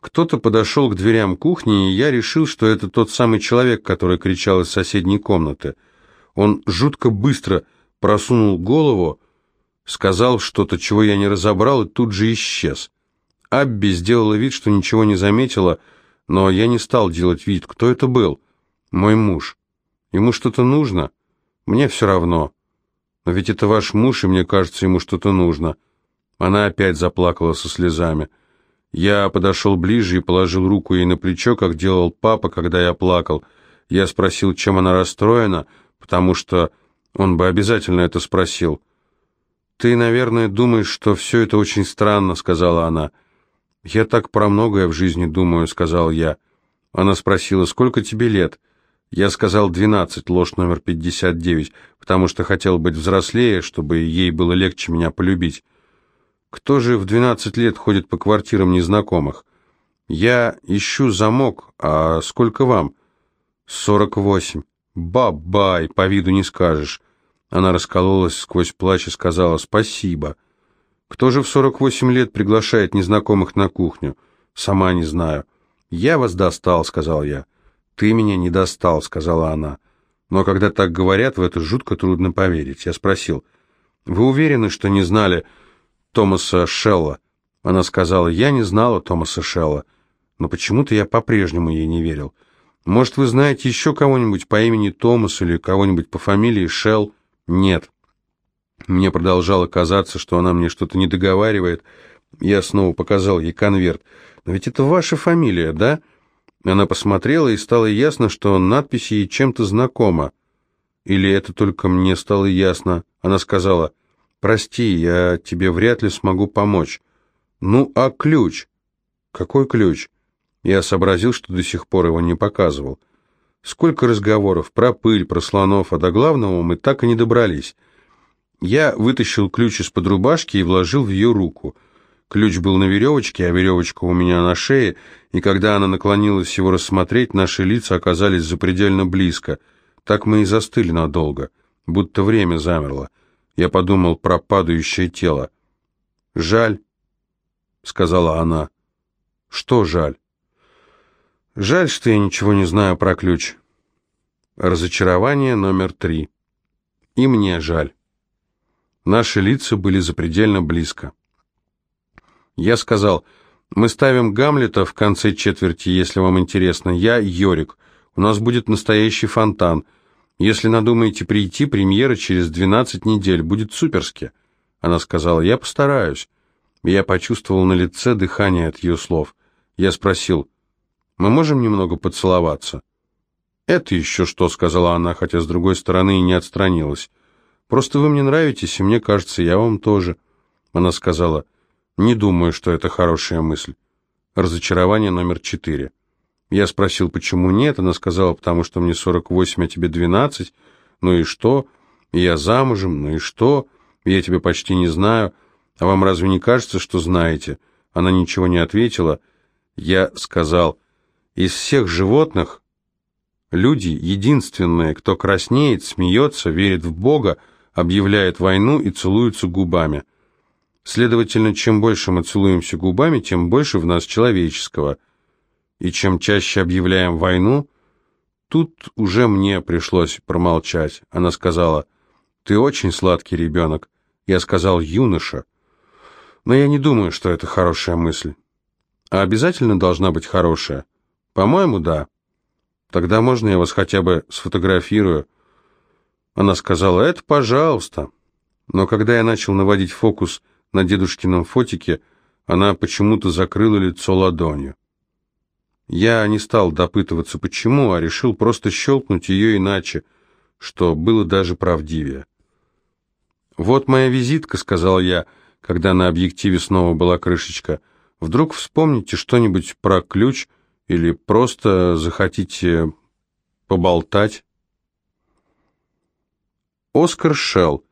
Кто-то подошел к дверям кухни, и я решил, что это тот самый человек, который кричал из соседней комнаты. Он жутко быстро просунул голову, сказал что-то, чего я не разобрал, и тут же исчез. Абби сделала вид, что ничего не заметила, но я не стал делать вид, кто это был. Мой муж. Ему что-то нужно? Мне все равно. Но ведь это ваш муж, и мне кажется, ему что-то нужно. Она опять заплакала со слезами. Я подошел ближе и положил руку ей на плечо, как делал папа, когда я плакал. Я спросил, чем она расстроена, потому что он бы обязательно это спросил. «Ты, наверное, думаешь, что все это очень странно», — сказала она. «Я так про многое в жизни думаю», — сказал я. Она спросила, «Сколько тебе лет?» Я сказал двенадцать, ложь номер пятьдесят девять, потому что хотел быть взрослее, чтобы ей было легче меня полюбить. Кто же в двенадцать лет ходит по квартирам незнакомых? Я ищу замок, а сколько вам? Сорок восемь. Бабай, по виду не скажешь. Она раскололась сквозь плач и сказала «Спасибо». Кто же в сорок восемь лет приглашает незнакомых на кухню? Сама не знаю. Я вас достал, сказал я. «Ты меня не достал», — сказала она. Но когда так говорят, в это жутко трудно поверить. Я спросил, «Вы уверены, что не знали Томаса Шелла?» Она сказала, «Я не знала Томаса Шелла, но почему-то я по-прежнему ей не верил. Может, вы знаете еще кого-нибудь по имени Томас или кого-нибудь по фамилии Шелл?» «Нет». Мне продолжало казаться, что она мне что-то не договаривает. Я снова показал ей конверт. «Но ведь это ваша фамилия, да?» Она посмотрела, и стало ясно, что надпись ей чем-то знакома. Или это только мне стало ясно. Она сказала, «Прости, я тебе вряд ли смогу помочь». «Ну, а ключ?» «Какой ключ?» Я сообразил, что до сих пор его не показывал. Сколько разговоров про пыль, про слонов, а до главного мы так и не добрались. Я вытащил ключ из-под рубашки и вложил в ее руку — Ключ был на веревочке, а веревочка у меня на шее, и когда она наклонилась его рассмотреть, наши лица оказались запредельно близко. Так мы и застыли надолго, будто время замерло. Я подумал про падающее тело. «Жаль», — сказала она. «Что жаль?» «Жаль, что я ничего не знаю про ключ». Разочарование номер три. И мне жаль. Наши лица были запредельно близко. Я сказал, мы ставим Гамлета в конце четверти, если вам интересно. Я Йорик. У нас будет настоящий фонтан. Если надумаете прийти, премьера через 12 недель. Будет суперски. Она сказала, я постараюсь. Я почувствовал на лице дыхание от ее слов. Я спросил, мы можем немного поцеловаться? «Это еще что», — сказала она, хотя с другой стороны и не отстранилась. «Просто вы мне нравитесь, и мне кажется, я вам тоже». Она сказала, не думаю, что это хорошая мысль. Разочарование номер четыре. Я спросил, почему нет, она сказала, потому что мне 48, а тебе 12. Ну и что? Я замужем, ну и что? Я тебя почти не знаю. А вам разве не кажется, что знаете? Она ничего не ответила. Я сказал, из всех животных люди единственные, кто краснеет, смеется, верит в Бога, объявляет войну и целуются губами. Следовательно, чем больше мы целуемся губами, тем больше в нас человеческого. И чем чаще объявляем войну, тут уже мне пришлось промолчать. Она сказала, «Ты очень сладкий ребенок». Я сказал, «Юноша». Но я не думаю, что это хорошая мысль. А обязательно должна быть хорошая? По-моему, да. Тогда можно я вас хотя бы сфотографирую? Она сказала, это пожалуйста. Но когда я начал наводить фокус на дедушкином фотике, она почему-то закрыла лицо ладонью. Я не стал допытываться, почему, а решил просто щелкнуть ее иначе, что было даже правдивее. «Вот моя визитка», — сказал я, когда на объективе снова была крышечка. «Вдруг вспомните что-нибудь про ключ или просто захотите поболтать?» Оскар Шелл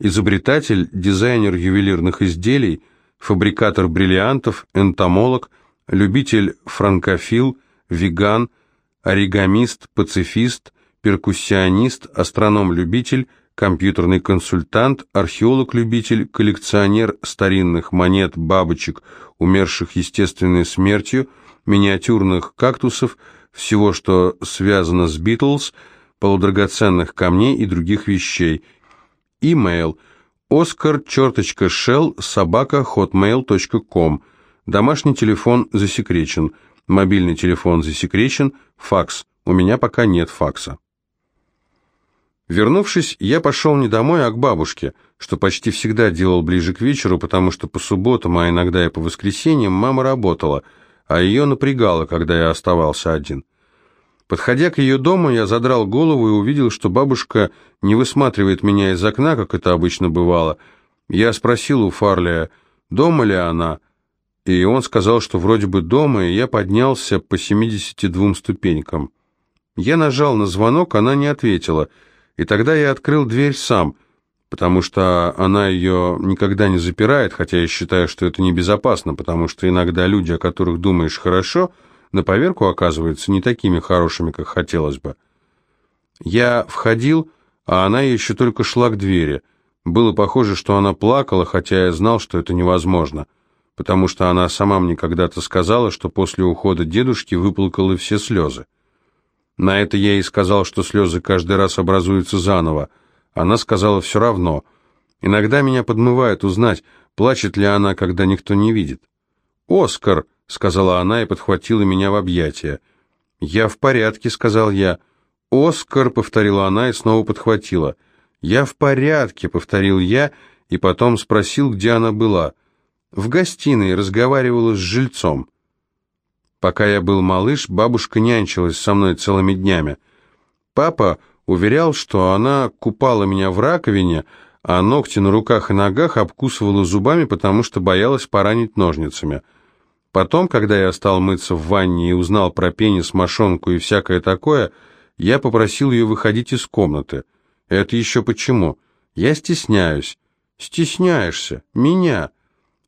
изобретатель, дизайнер ювелирных изделий, фабрикатор бриллиантов, энтомолог, любитель франкофил, веган, оригамист, пацифист, перкуссионист, астроном-любитель, компьютерный консультант, археолог-любитель, коллекционер старинных монет, бабочек, умерших естественной смертью, миниатюрных кактусов, всего, что связано с Битлз, полудрагоценных камней и других вещей. Имейл оскар черточка shell собака hotmail.com Домашний телефон засекречен. Мобильный телефон засекречен. Факс. У меня пока нет факса. Вернувшись, я пошел не домой, а к бабушке, что почти всегда делал ближе к вечеру, потому что по субботам, а иногда и по воскресеньям мама работала, а ее напрягало, когда я оставался один. Подходя к ее дому, я задрал голову и увидел, что бабушка не высматривает меня из окна, как это обычно бывало. Я спросил у Фарлия, дома ли она, и он сказал, что вроде бы дома, и я поднялся по 72 ступенькам. Я нажал на звонок, она не ответила — и тогда я открыл дверь сам, потому что она ее никогда не запирает, хотя я считаю, что это небезопасно, потому что иногда люди, о которых думаешь хорошо, на поверку оказываются не такими хорошими, как хотелось бы. Я входил, а она еще только шла к двери. Было похоже, что она плакала, хотя я знал, что это невозможно, потому что она сама мне когда-то сказала, что после ухода дедушки выплакала все слезы. На это я ей сказал, что слезы каждый раз образуются заново. Она сказала все равно. Иногда меня подмывает узнать, плачет ли она, когда никто не видит. «Оскар», — сказала она и подхватила меня в объятия. «Я в порядке», — сказал я. «Оскар», — повторила она и снова подхватила. «Я в порядке», — повторил я, и потом спросил, где она была. «В гостиной разговаривала с жильцом». Пока я был малыш, бабушка нянчилась со мной целыми днями. Папа уверял, что она купала меня в раковине, а ногти на руках и ногах обкусывала зубами, потому что боялась поранить ножницами. Потом, когда я стал мыться в ванне и узнал про пенис, мошонку и всякое такое, я попросил ее выходить из комнаты. Это еще почему? Я стесняюсь. Стесняешься? Меня?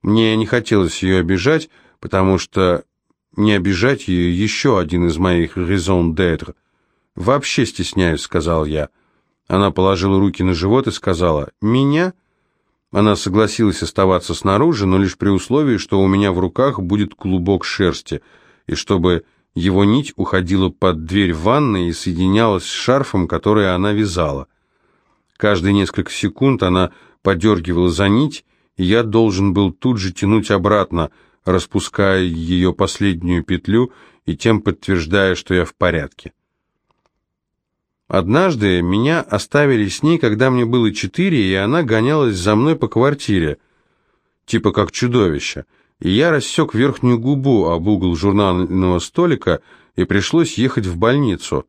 Мне не хотелось ее обижать, потому что не обижать ее еще один из моих raison d'être. «Вообще стесняюсь», — сказал я. Она положила руки на живот и сказала «Меня?» Она согласилась оставаться снаружи, но лишь при условии, что у меня в руках будет клубок шерсти, и чтобы его нить уходила под дверь ванной и соединялась с шарфом, который она вязала. Каждые несколько секунд она подергивала за нить, я должен был тут же тянуть обратно — распуская ее последнюю петлю и тем подтверждая, что я в порядке. Однажды меня оставили с ней, когда мне было четыре, и она гонялась за мной по квартире, типа как чудовище, и я рассек верхнюю губу об угол журнального столика, и пришлось ехать в больницу.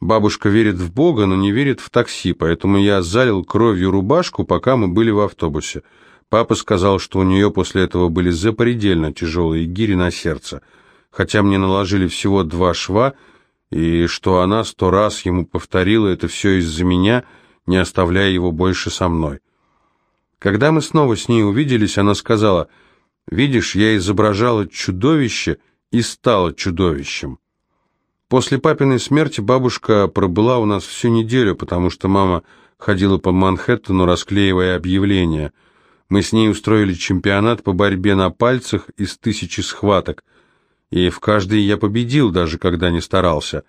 Бабушка верит в Бога, но не верит в такси, поэтому я залил кровью рубашку, пока мы были в автобусе. Папа сказал, что у нее после этого были запредельно тяжелые гири на сердце, хотя мне наложили всего два шва, и что она сто раз ему повторила это все из-за меня, не оставляя его больше со мной. Когда мы снова с ней увиделись, она сказала, «Видишь, я изображала чудовище и стала чудовищем». После папиной смерти бабушка пробыла у нас всю неделю, потому что мама ходила по Манхэттену, расклеивая объявления – мы с ней устроили чемпионат по борьбе на пальцах из тысячи схваток, и в каждой я победил, даже когда не старался.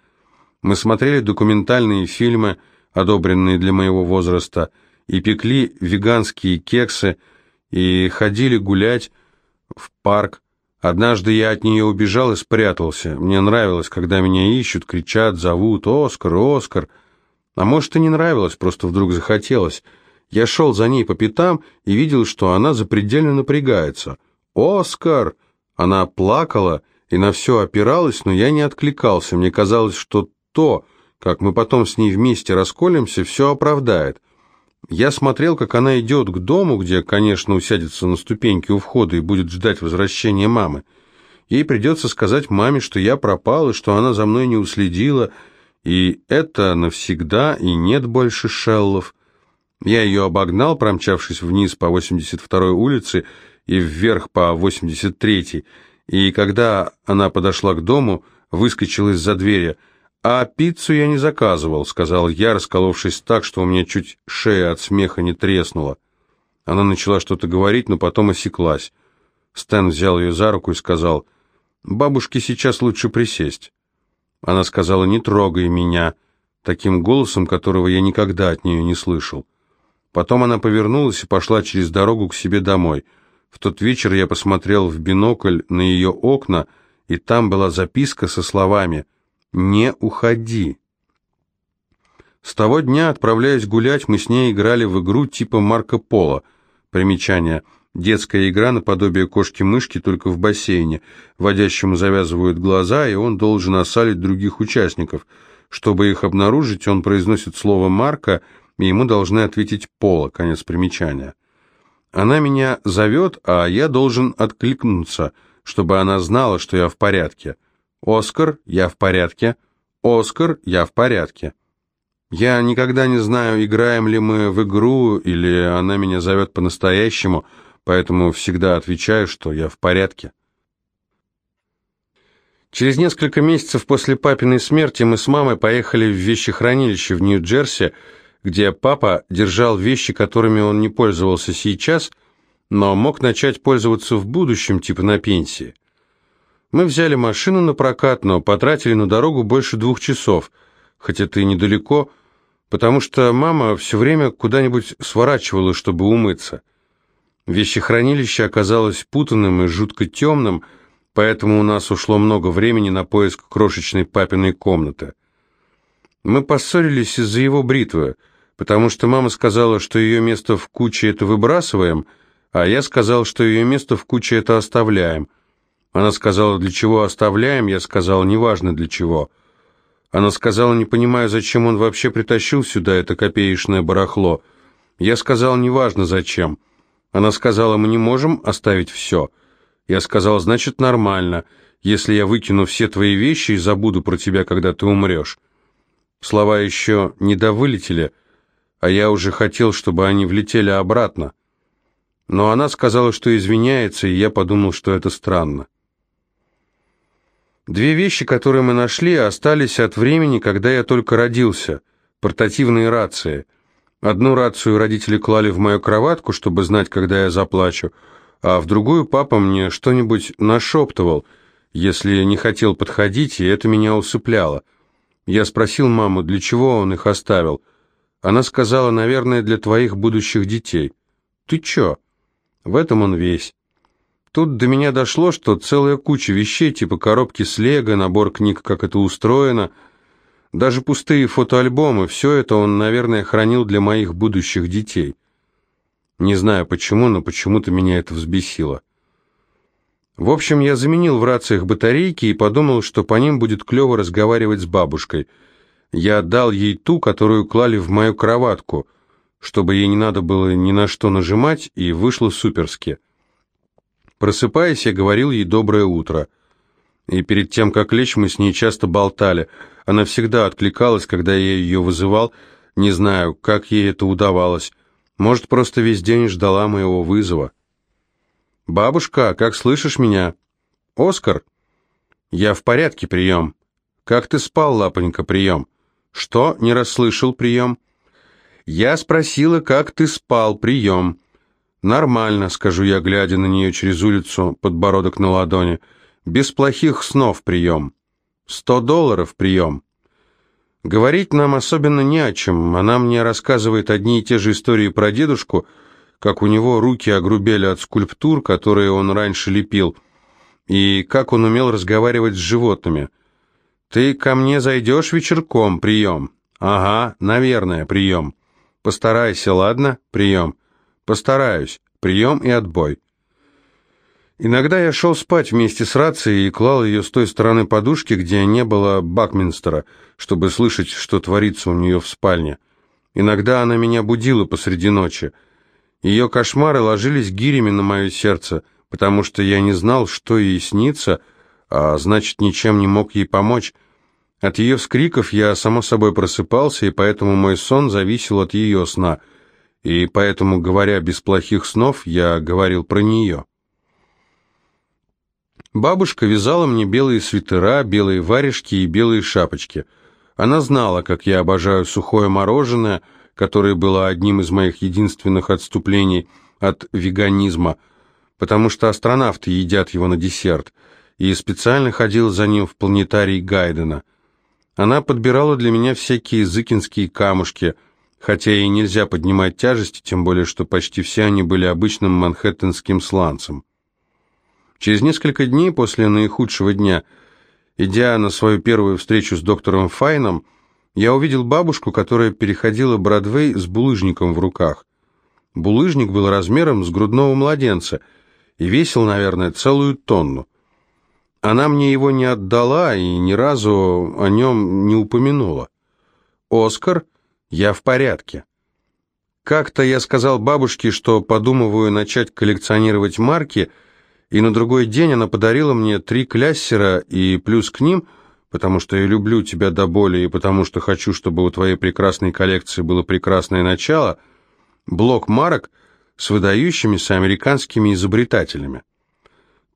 Мы смотрели документальные фильмы, одобренные для моего возраста, и пекли веганские кексы, и ходили гулять в парк. Однажды я от нее убежал и спрятался. Мне нравилось, когда меня ищут, кричат, зовут «Оскар, Оскар!» А может, и не нравилось, просто вдруг захотелось – я шел за ней по пятам и видел, что она запредельно напрягается. «Оскар!» Она плакала и на все опиралась, но я не откликался. Мне казалось, что то, как мы потом с ней вместе расколемся, все оправдает. Я смотрел, как она идет к дому, где, конечно, усядется на ступеньке у входа и будет ждать возвращения мамы. Ей придется сказать маме, что я пропал и что она за мной не уследила, и это навсегда, и нет больше Шеллов. Я ее обогнал, промчавшись вниз по 82-й улице и вверх по 83-й, и когда она подошла к дому, выскочил из-за двери. «А пиццу я не заказывал», — сказал я, расколовшись так, что у меня чуть шея от смеха не треснула. Она начала что-то говорить, но потом осеклась. Стэн взял ее за руку и сказал, Бабушке сейчас лучше присесть. Она сказала, не трогай меня, таким голосом, которого я никогда от нее не слышал. Потом она повернулась и пошла через дорогу к себе домой. В тот вечер я посмотрел в бинокль на ее окна, и там была записка со словами «Не уходи». С того дня, отправляясь гулять, мы с ней играли в игру типа Марко Поло. Примечание. Детская игра наподобие кошки-мышки, только в бассейне. Водящему завязывают глаза, и он должен осалить других участников. Чтобы их обнаружить, он произносит слово «Марко», и ему должны ответить «Поло». Конец примечания. Она меня зовет, а я должен откликнуться, чтобы она знала, что я в порядке. «Оскар, я в порядке». «Оскар, я в порядке». Я никогда не знаю, играем ли мы в игру, или она меня зовет по-настоящему, поэтому всегда отвечаю, что я в порядке. Через несколько месяцев после папиной смерти мы с мамой поехали в вещехранилище в Нью-Джерси, где папа держал вещи, которыми он не пользовался сейчас, но мог начать пользоваться в будущем, типа на пенсии. Мы взяли машину на прокат, но потратили на дорогу больше двух часов, хоть это и недалеко, потому что мама все время куда-нибудь сворачивала, чтобы умыться. Вещехранилище оказалось путанным и жутко темным, поэтому у нас ушло много времени на поиск крошечной папиной комнаты. Мы поссорились из-за его бритвы, потому что мама сказала, что ее место в куче это выбрасываем, а я сказал, что ее место в куче это оставляем. Она сказала, для чего оставляем, я сказал, неважно для чего. Она сказала, не понимаю, зачем он вообще притащил сюда это копеечное барахло. Я сказал, неважно зачем. Она сказала, мы не можем оставить все. Я сказал, значит, нормально, если я выкину все твои вещи и забуду про тебя, когда ты умрешь. Слова еще не довылетели, а я уже хотел, чтобы они влетели обратно. Но она сказала, что извиняется, и я подумал, что это странно. Две вещи, которые мы нашли, остались от времени, когда я только родился. Портативные рации. Одну рацию родители клали в мою кроватку, чтобы знать, когда я заплачу, а в другую папа мне что-нибудь нашептывал, если не хотел подходить, и это меня усыпляло. Я спросил маму, для чего он их оставил. Она сказала, наверное, для твоих будущих детей. Ты чё? В этом он весь. Тут до меня дошло, что целая куча вещей, типа коробки с лего, набор книг, как это устроено, даже пустые фотоальбомы, все это он, наверное, хранил для моих будущих детей. Не знаю почему, но почему-то меня это взбесило. В общем, я заменил в рациях батарейки и подумал, что по ним будет клево разговаривать с бабушкой. Я отдал ей ту, которую клали в мою кроватку, чтобы ей не надо было ни на что нажимать, и вышло суперски. Просыпаясь, я говорил ей «доброе утро». И перед тем, как лечь, мы с ней часто болтали. Она всегда откликалась, когда я ее вызывал. Не знаю, как ей это удавалось. Может, просто весь день ждала моего вызова. «Бабушка, как слышишь меня?» «Оскар?» «Я в порядке, прием». «Как ты спал, лапонька, прием?» «Что? Не расслышал, прием?» «Я спросила, как ты спал, прием?» «Нормально», — скажу я, глядя на нее через улицу, подбородок на ладони. «Без плохих снов прием. Сто долларов прием». Говорить нам особенно не о чем. Она мне рассказывает одни и те же истории про дедушку, как у него руки огрубели от скульптур, которые он раньше лепил, и как он умел разговаривать с животными. «Ты ко мне зайдешь вечерком, прием?» «Ага, наверное, прием». «Постарайся, ладно? Прием». Постараюсь. Прием и отбой. Иногда я шел спать вместе с рацией и клал ее с той стороны подушки, где не было Бакминстера, чтобы слышать, что творится у нее в спальне. Иногда она меня будила посреди ночи. Ее кошмары ложились гирями на мое сердце, потому что я не знал, что ей снится, а значит, ничем не мог ей помочь. От ее вскриков я, само собой, просыпался, и поэтому мой сон зависел от ее сна — и поэтому, говоря без плохих снов, я говорил про нее. Бабушка вязала мне белые свитера, белые варежки и белые шапочки. Она знала, как я обожаю сухое мороженое, которое было одним из моих единственных отступлений от веганизма, потому что астронавты едят его на десерт. И специально ходил за ним в планетарий Гайдена. Она подбирала для меня всякие зыкинские камушки, хотя и нельзя поднимать тяжести, тем более, что почти все они были обычным манхэттенским сланцем. Через несколько дней после наихудшего дня, идя на свою первую встречу с доктором Файном, я увидел бабушку, которая переходила Бродвей с булыжником в руках. Булыжник был размером с грудного младенца и весил, наверное, целую тонну. Она мне его не отдала и ни разу о нем не упомянула. «Оскар, я в порядке». Как-то я сказал бабушке, что подумываю начать коллекционировать марки, и на другой день она подарила мне три кляссера и плюс к ним, потому что я люблю тебя до боли и потому что хочу, чтобы у твоей прекрасной коллекции было прекрасное начало, блок марок с выдающимися американскими изобретателями.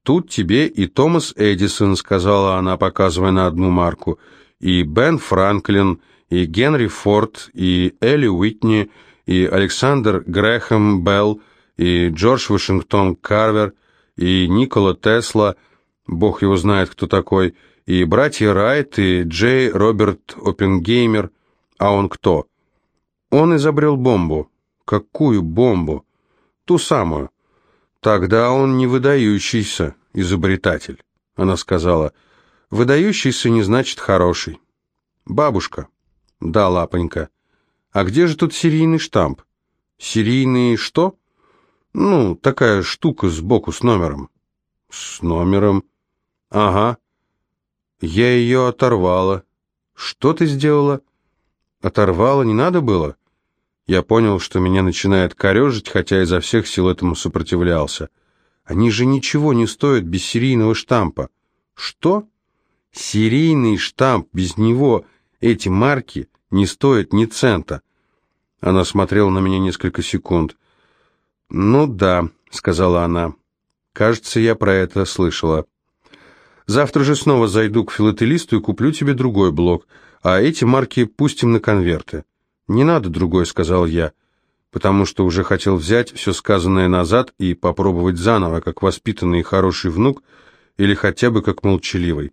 «Тут тебе и Томас Эдисон», — сказала она, показывая на одну марку, «и Бен Франклин, и Генри Форд, и Элли Уитни, и Александр Грэхэм Белл, и Джордж Вашингтон Карвер, и Никола Тесла, бог его знает, кто такой, и братья Райт, и Джей Роберт Оппенгеймер. А он кто? Он изобрел бомбу. Какую бомбу? Ту самую. «Тогда он не выдающийся изобретатель», — она сказала. «Выдающийся не значит хороший». «Бабушка». «Да, лапонька. А где же тут серийный штамп?» «Серийный что?» «Ну, такая штука сбоку с номером». «С номером?» «Ага. Я ее оторвала». «Что ты сделала?» «Оторвала, не надо было?» Я понял, что меня начинает корежить, хотя изо всех сил этому сопротивлялся. Они же ничего не стоят без серийного штампа. Что? Серийный штамп, без него эти марки не стоят ни цента. Она смотрела на меня несколько секунд. «Ну да», — сказала она. «Кажется, я про это слышала. Завтра же снова зайду к филателисту и куплю тебе другой блок, а эти марки пустим на конверты». «Не надо другой», — сказал я, потому что уже хотел взять все сказанное назад и попробовать заново, как воспитанный и хороший внук, или хотя бы как молчаливый.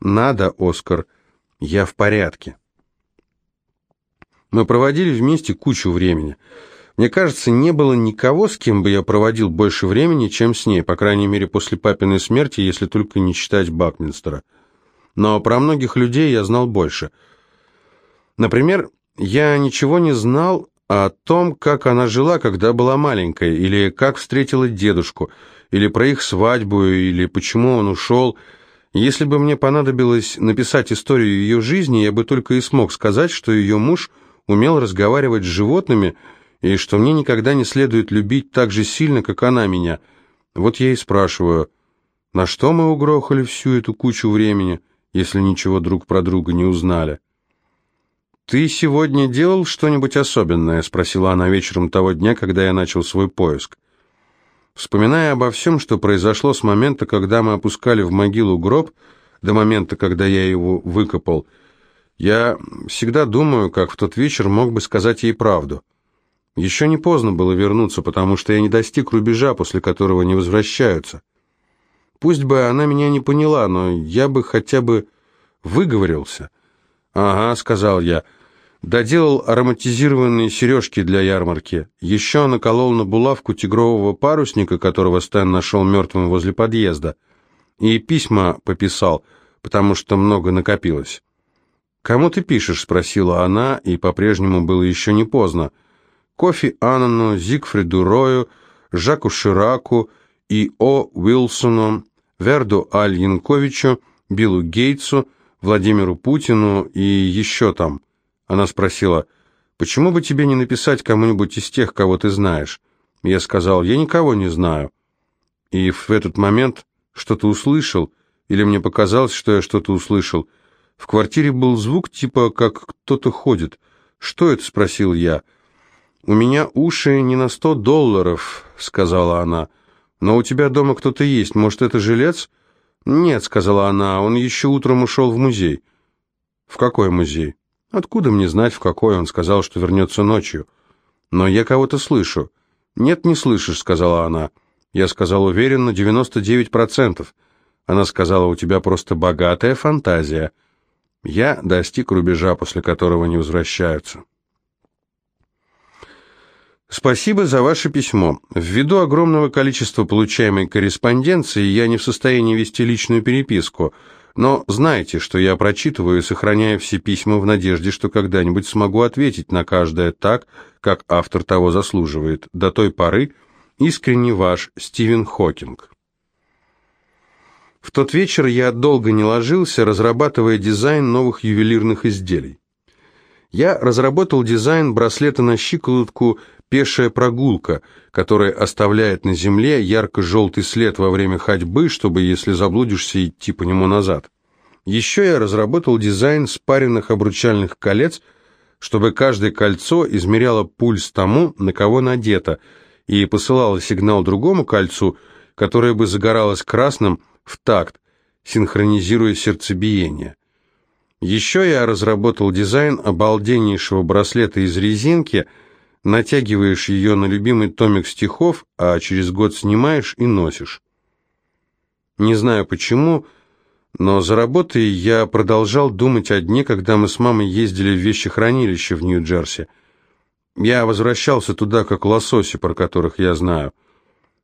«Надо, Оскар, я в порядке». Мы проводили вместе кучу времени. Мне кажется, не было никого, с кем бы я проводил больше времени, чем с ней, по крайней мере, после папиной смерти, если только не считать Бакминстера. Но про многих людей я знал больше. Например, я ничего не знал о том, как она жила, когда была маленькой, или как встретила дедушку, или про их свадьбу, или почему он ушел. Если бы мне понадобилось написать историю ее жизни, я бы только и смог сказать, что ее муж умел разговаривать с животными, и что мне никогда не следует любить так же сильно, как она меня. Вот я и спрашиваю, на что мы угрохали всю эту кучу времени, если ничего друг про друга не узнали?» «Ты сегодня делал что-нибудь особенное?» — спросила она вечером того дня, когда я начал свой поиск. Вспоминая обо всем, что произошло с момента, когда мы опускали в могилу гроб, до момента, когда я его выкопал, я всегда думаю, как в тот вечер мог бы сказать ей правду. Еще не поздно было вернуться, потому что я не достиг рубежа, после которого не возвращаются. Пусть бы она меня не поняла, но я бы хотя бы выговорился. «Ага», — сказал я, — Доделал ароматизированные сережки для ярмарки. Еще наколол на булавку тигрового парусника, которого Стэн нашел мертвым возле подъезда. И письма пописал, потому что много накопилось. «Кому ты пишешь?» — спросила она, и по-прежнему было еще не поздно. Кофи Аннану, Зигфриду Рою, Жаку Шираку и О. Уилсону, Верду Аль Янковичу, Биллу Гейтсу, Владимиру Путину и еще там – она спросила, «Почему бы тебе не написать кому-нибудь из тех, кого ты знаешь?» Я сказал, «Я никого не знаю». И в этот момент что-то услышал, или мне показалось, что я что-то услышал. В квартире был звук, типа как кто-то ходит. «Что это?» — спросил я. «У меня уши не на сто долларов», — сказала она. «Но у тебя дома кто-то есть. Может, это жилец?» «Нет», — сказала она, — «он еще утром ушел в музей». «В какой музей?» Откуда мне знать, в какой он сказал, что вернется ночью? Но я кого-то слышу. Нет, не слышишь, сказала она. Я сказал уверенно, 99%. Она сказала, у тебя просто богатая фантазия. Я достиг рубежа, после которого не возвращаются. Спасибо за ваше письмо. Ввиду огромного количества получаемой корреспонденции я не в состоянии вести личную переписку, но знайте, что я прочитываю и сохраняю все письма в надежде, что когда-нибудь смогу ответить на каждое так, как автор того заслуживает. До той поры искренне ваш Стивен Хокинг. В тот вечер я долго не ложился, разрабатывая дизайн новых ювелирных изделий. Я разработал дизайн браслета на щиколотку пешая прогулка, которая оставляет на земле ярко-желтый след во время ходьбы, чтобы, если заблудишься, идти по нему назад. Еще я разработал дизайн спаренных обручальных колец, чтобы каждое кольцо измеряло пульс тому, на кого надето, и посылало сигнал другому кольцу, которое бы загоралось красным в такт, синхронизируя сердцебиение. Еще я разработал дизайн обалденнейшего браслета из резинки – натягиваешь ее на любимый томик стихов, а через год снимаешь и носишь. Не знаю почему, но за работой я продолжал думать о дне, когда мы с мамой ездили в вещехранилище в Нью-Джерси. Я возвращался туда, как лососи, про которых я знаю.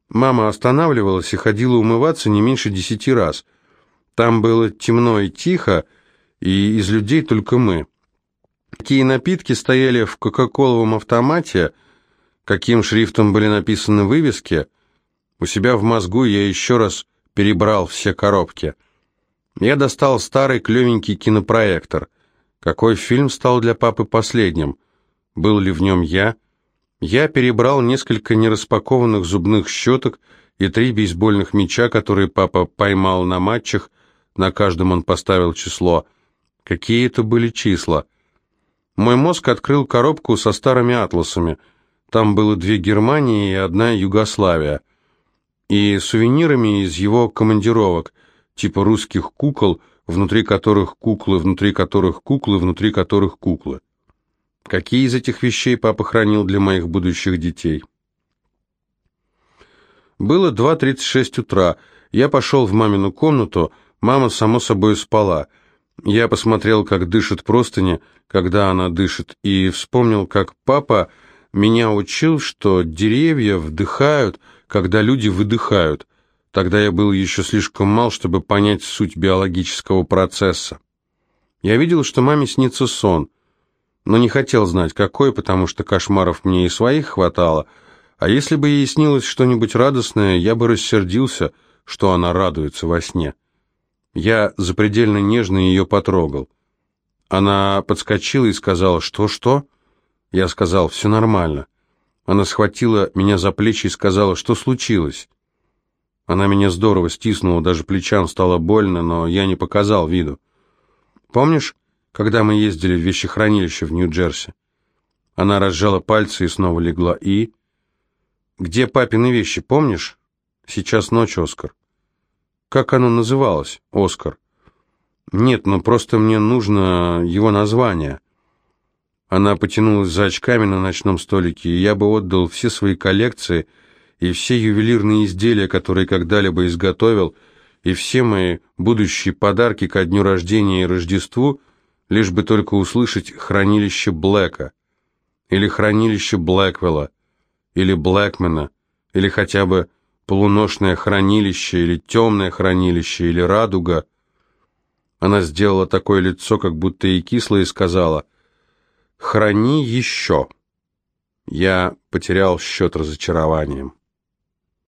Мама останавливалась и ходила умываться не меньше десяти раз. Там было темно и тихо, и из людей только мы. Какие напитки стояли в кока-коловом автомате, каким шрифтом были написаны вывески, у себя в мозгу я еще раз перебрал все коробки. Я достал старый клевенький кинопроектор. Какой фильм стал для папы последним? Был ли в нем я? Я перебрал несколько нераспакованных зубных щеток и три бейсбольных мяча, которые папа поймал на матчах, на каждом он поставил число. Какие это были числа? Мой мозг открыл коробку со старыми атласами. Там было две Германии и одна Югославия. И сувенирами из его командировок, типа русских кукол, внутри которых куклы, внутри которых куклы, внутри которых куклы. Какие из этих вещей папа хранил для моих будущих детей? Было 2.36 утра. Я пошел в мамину комнату, мама, само собой, спала – я посмотрел, как дышит простыня, когда она дышит, и вспомнил, как папа меня учил, что деревья вдыхают, когда люди выдыхают. Тогда я был еще слишком мал, чтобы понять суть биологического процесса. Я видел, что маме снится сон, но не хотел знать, какой, потому что кошмаров мне и своих хватало, а если бы ей снилось что-нибудь радостное, я бы рассердился, что она радуется во сне. Я запредельно нежно ее потрогал. Она подскочила и сказала «Что-что?» Я сказал «Все нормально». Она схватила меня за плечи и сказала «Что случилось?» Она меня здорово стиснула, даже плечам стало больно, но я не показал виду. «Помнишь, когда мы ездили в вещехранилище в Нью-Джерси?» Она разжала пальцы и снова легла. «И?» «Где папины вещи, помнишь?» «Сейчас ночь, Оскар». Как оно называлось, Оскар? Нет, ну просто мне нужно его название. Она потянулась за очками на ночном столике, и я бы отдал все свои коллекции и все ювелирные изделия, которые когда-либо изготовил, и все мои будущие подарки ко дню рождения и Рождеству, лишь бы только услышать «Хранилище Блэка» или «Хранилище Блэквелла» или «Блэкмена» или хотя бы полуношное хранилище или темное хранилище или радуга. Она сделала такое лицо, как будто и кисло, и сказала «Храни еще». Я потерял счет разочарованием.